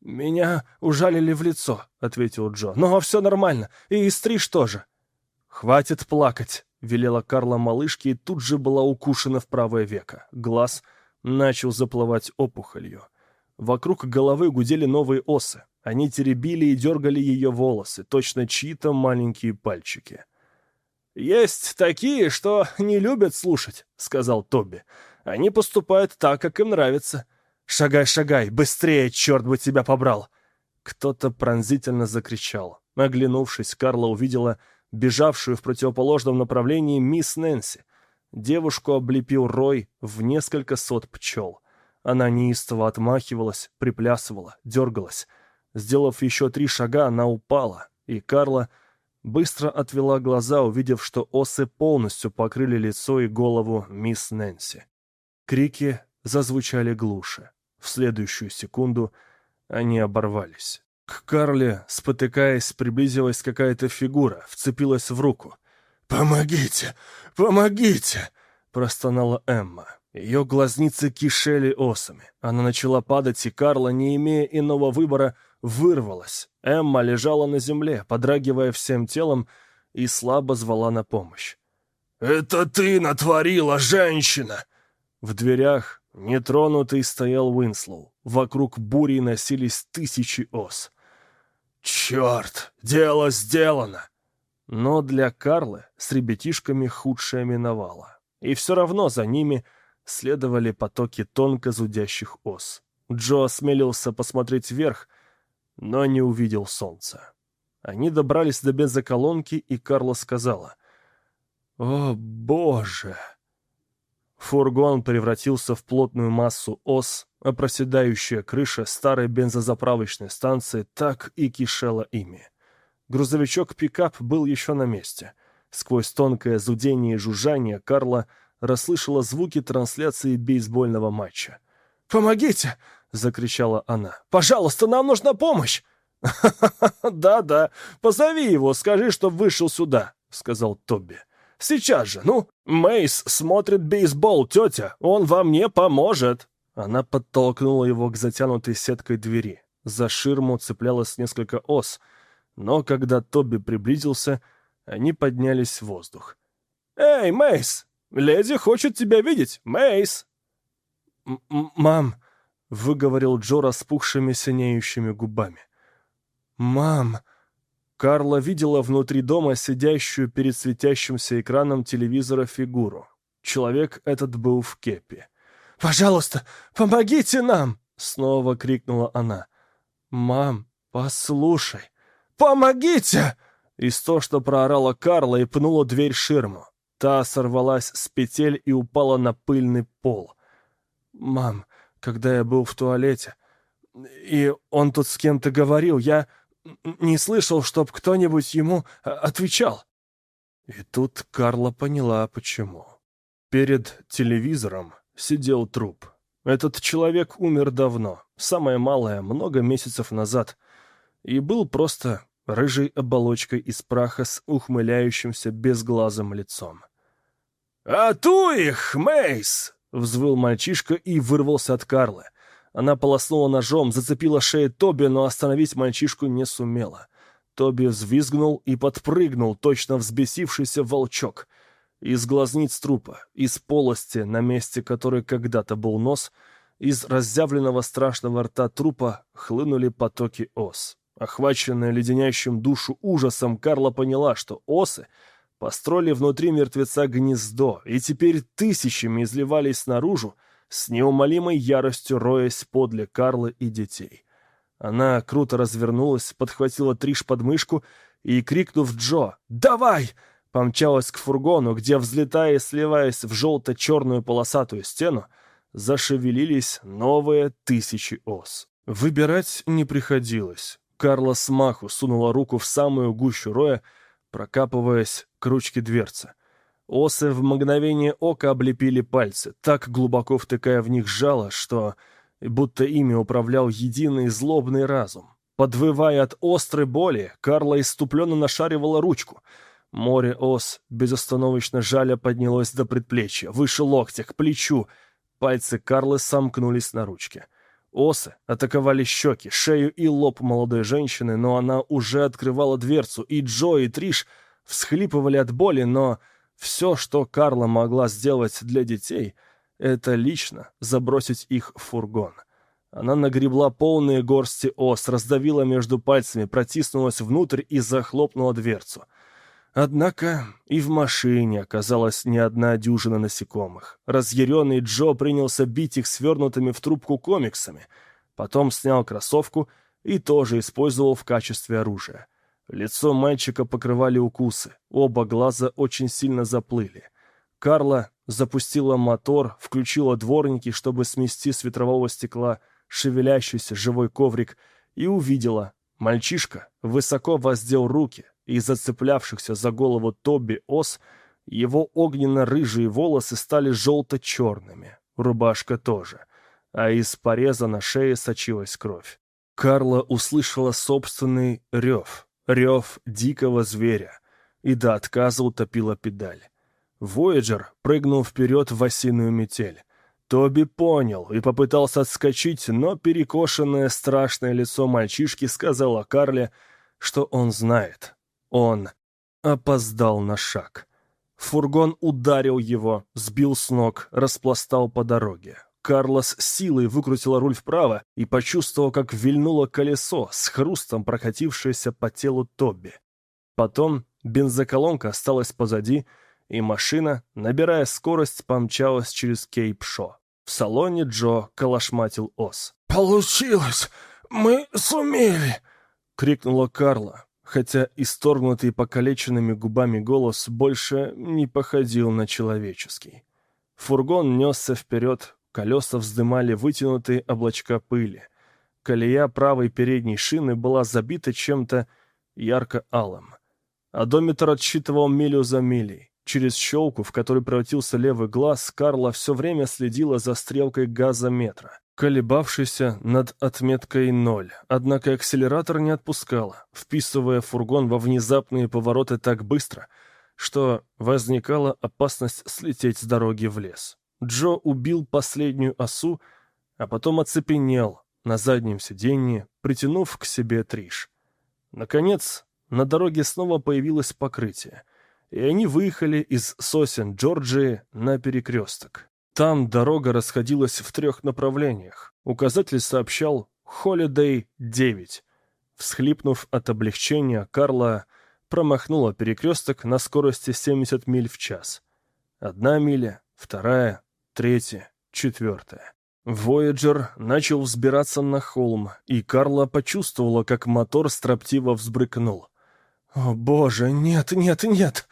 «Меня ужалили в лицо», — ответил Джо. «Но все нормально. И из Триш тоже». «Хватит плакать», — велела Карла малышке и тут же была укушена в правое веко. Глаз начал заплывать опухолью. Вокруг головы гудели новые осы. Они теребили и дергали ее волосы, точно чьи-то маленькие пальчики. «Есть такие, что не любят слушать», — сказал Тоби. «Они поступают так, как им нравится. Шагай, шагай, быстрее, черт бы тебя побрал!» Кто-то пронзительно закричал. Оглянувшись, Карла увидела бежавшую в противоположном направлении мисс Нэнси. Девушку облепил рой в несколько сот пчел. Она неистово отмахивалась, приплясывала, дергалась. Сделав еще три шага, она упала, и Карла быстро отвела глаза, увидев, что осы полностью покрыли лицо и голову мисс Нэнси. Крики зазвучали глуше. В следующую секунду они оборвались. К Карле, спотыкаясь, приблизилась какая-то фигура, вцепилась в руку. «Помогите! Помогите!» — простонала Эмма. Ее глазницы кишели осами. Она начала падать, и Карла, не имея иного выбора, вырвалась. Эмма лежала на земле, подрагивая всем телом, и слабо звала на помощь. «Это ты натворила, женщина!» В дверях, нетронутый, стоял Уинслоу. Вокруг бурей носились тысячи ос. «Черт! Дело сделано!» Но для Карлы с ребятишками худшее миновало. И все равно за ними следовали потоки тонко зудящих ос. Джо осмелился посмотреть вверх, но не увидел солнца. Они добрались до бензоколонки, и Карла сказала, «О, Боже!» Фургон превратился в плотную массу ос, а проседающая крыша старой бензозаправочной станции так и кишела ими. Грузовичок-пикап был еще на месте. Сквозь тонкое зудение и жужжание Карла расслышала звуки трансляции бейсбольного матча. «Помогите!» — закричала она. «Пожалуйста, нам нужна помощь!» «Да-да, позови его, скажи, что вышел сюда», — сказал Тобби. «Сейчас же, ну, Мейс смотрит бейсбол, тетя, он вам не поможет». Она подтолкнула его к затянутой сеткой двери. За ширму цеплялось несколько ос, но когда Тобби приблизился, они поднялись в воздух. «Эй, Мейс, леди хочет тебя видеть, Мейс!» «Мам!» — выговорил Джо распухшими синеющими губами. «Мам!» Карла видела внутри дома сидящую перед светящимся экраном телевизора фигуру. Человек этот был в кепе. «Пожалуйста, помогите нам!» — снова крикнула она. «Мам, послушай! Помогите!» Из то, что проорала Карла и пнула дверь ширму. Та сорвалась с петель и упала на пыльный пол. «Мам, когда я был в туалете, и он тут с кем-то говорил, я не слышал, чтоб кто-нибудь ему а, отвечал». И тут Карла поняла, почему. Перед телевизором сидел труп. Этот человек умер давно, самое малое, много месяцев назад, и был просто рыжей оболочкой из праха с ухмыляющимся безглазым лицом. «А ту их, Мейс!» — взвыл мальчишка и вырвался от Карлы. Она полоснула ножом, зацепила шею Тоби, но остановить мальчишку не сумела. Тоби взвизгнул и подпрыгнул, точно взбесившийся волчок. Из глазниц трупа, из полости, на месте которой когда-то был нос, из разъявленного страшного рта трупа хлынули потоки ос. Охваченная леденящим душу ужасом, Карла поняла, что осы построили внутри мертвеца гнездо, и теперь тысячами изливались наружу, с неумолимой яростью роясь подле Карлы и детей. Она круто развернулась, подхватила Триш под мышку и, крикнув Джо «Давай!», помчалась к фургону, где, взлетая и сливаясь в желто-черную полосатую стену, зашевелились новые тысячи ос. Выбирать не приходилось. Карла смаху сунула руку в самую гущу роя, прокапываясь к ручке дверцы. Осы в мгновение ока облепили пальцы, так глубоко втыкая в них жало, что будто ими управлял единый злобный разум. Подвывая от острой боли, Карла иступленно нашаривала ручку — Море ос безостановочно жаля поднялось до предплечья, выше локтя, к плечу. Пальцы Карлы сомкнулись на ручке. Осы атаковали щеки, шею и лоб молодой женщины, но она уже открывала дверцу, и Джо и Триш всхлипывали от боли, но все, что Карла могла сделать для детей, это лично забросить их в фургон. Она нагребла полные горсти ос, раздавила между пальцами, протиснулась внутрь и захлопнула дверцу — Однако и в машине оказалась не одна дюжина насекомых. Разъяренный Джо принялся бить их свернутыми в трубку комиксами, потом снял кроссовку и тоже использовал в качестве оружия. Лицо мальчика покрывали укусы, оба глаза очень сильно заплыли. Карла запустила мотор, включила дворники, чтобы смести с ветрового стекла шевелящийся живой коврик, и увидела. Мальчишка высоко воздел руки, и зацеплявшихся за голову Тоби ос, его огненно-рыжие волосы стали желто-черными, рубашка тоже, а из пореза на шее сочилась кровь. Карла услышала собственный рев, рев дикого зверя, и до отказа утопила педаль. Вояджер прыгнул вперед в осиную метель. Тоби понял и попытался отскочить, но перекошенное страшное лицо мальчишки сказала Карле, что он знает, он опоздал на шаг. Фургон ударил его, сбил с ног, распластал по дороге. Карлос силой выкрутила руль вправо и почувствовал, как вильнуло колесо, с хрустом прокатившееся по телу Тоби. Потом бензоколонка осталась позади, и машина, набирая скорость, помчалась через Кейп-Шо. В салоне Джо калашматил ос. «Получилось! Мы сумели!» — крикнула Карла хотя исторгнутый покалеченными губами голос больше не походил на человеческий. Фургон несся вперед, колеса вздымали вытянутые облачка пыли. Колея правой передней шины была забита чем-то ярко-алым. Одометр отсчитывал милю за милей. Через щелку, в которой превратился левый глаз, Карла все время следила за стрелкой газометра колебавшийся над отметкой ноль, однако акселератор не отпускал, вписывая фургон во внезапные повороты так быстро, что возникала опасность слететь с дороги в лес. Джо убил последнюю осу, а потом оцепенел на заднем сиденье, притянув к себе Триш. Наконец, на дороге снова появилось покрытие, и они выехали из сосен Джорджии на перекресток. Там дорога расходилась в трех направлениях. Указатель сообщал «Холидей 9». Всхлипнув от облегчения, Карла промахнула перекресток на скорости 70 миль в час. Одна миля, вторая, третья, четвертая. Вояджер начал взбираться на холм, и Карла почувствовала, как мотор строптиво взбрыкнул. «О, боже, нет, нет, нет!»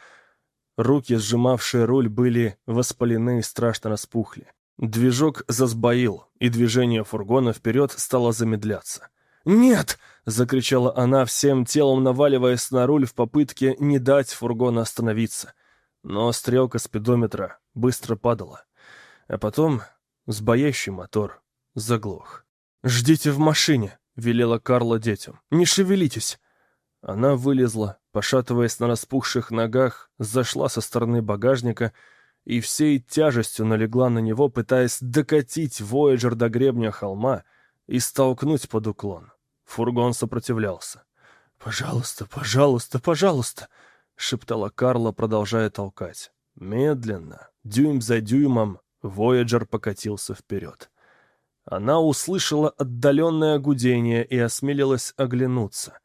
Руки, сжимавшие руль, были воспалены и страшно распухли. Движок засбоил, и движение фургона вперед стало замедляться. «Нет!» — закричала она, всем телом наваливаясь на руль в попытке не дать фургону остановиться. Но стрелка спидометра быстро падала. А потом сбоящий мотор заглох. «Ждите в машине!» — велела Карла детям. «Не шевелитесь!» Она вылезла, пошатываясь на распухших ногах, зашла со стороны багажника и всей тяжестью налегла на него, пытаясь докатить Вояджер до гребня холма и столкнуть под уклон. Фургон сопротивлялся. «Пожалуйста, пожалуйста, пожалуйста!» — шептала Карла, продолжая толкать. Медленно, дюйм за дюймом, Вояджер покатился вперед. Она услышала отдаленное гудение и осмелилась оглянуться.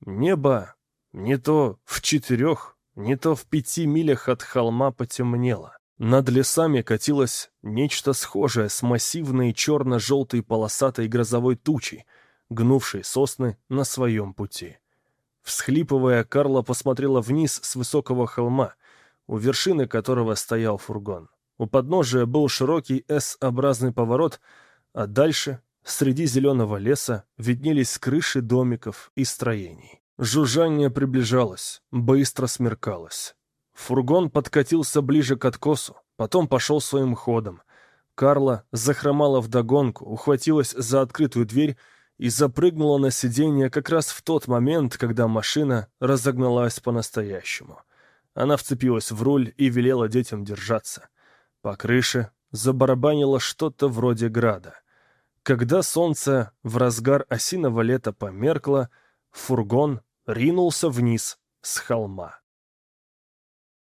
Небо не то в четырех, не то в пяти милях от холма потемнело. Над лесами катилось нечто схожее с массивной черно-желтой полосатой грозовой тучей, гнувшей сосны на своем пути. Всхлипывая, Карла посмотрела вниз с высокого холма, у вершины которого стоял фургон. У подножия был широкий S-образный поворот, а дальше, среди зеленого леса, виднелись крыши домиков и строений. Жужжание приближалось, быстро смеркалось. Фургон подкатился ближе к откосу, потом пошел своим ходом. Карла захромала вдогонку, ухватилась за открытую дверь и запрыгнула на сиденье как раз в тот момент, когда машина разогналась по-настоящему. Она вцепилась в руль и велела детям держаться. По крыше забарабанило что-то вроде града. Когда солнце в разгар осиного лета померкло, фургон ринулся вниз с холма.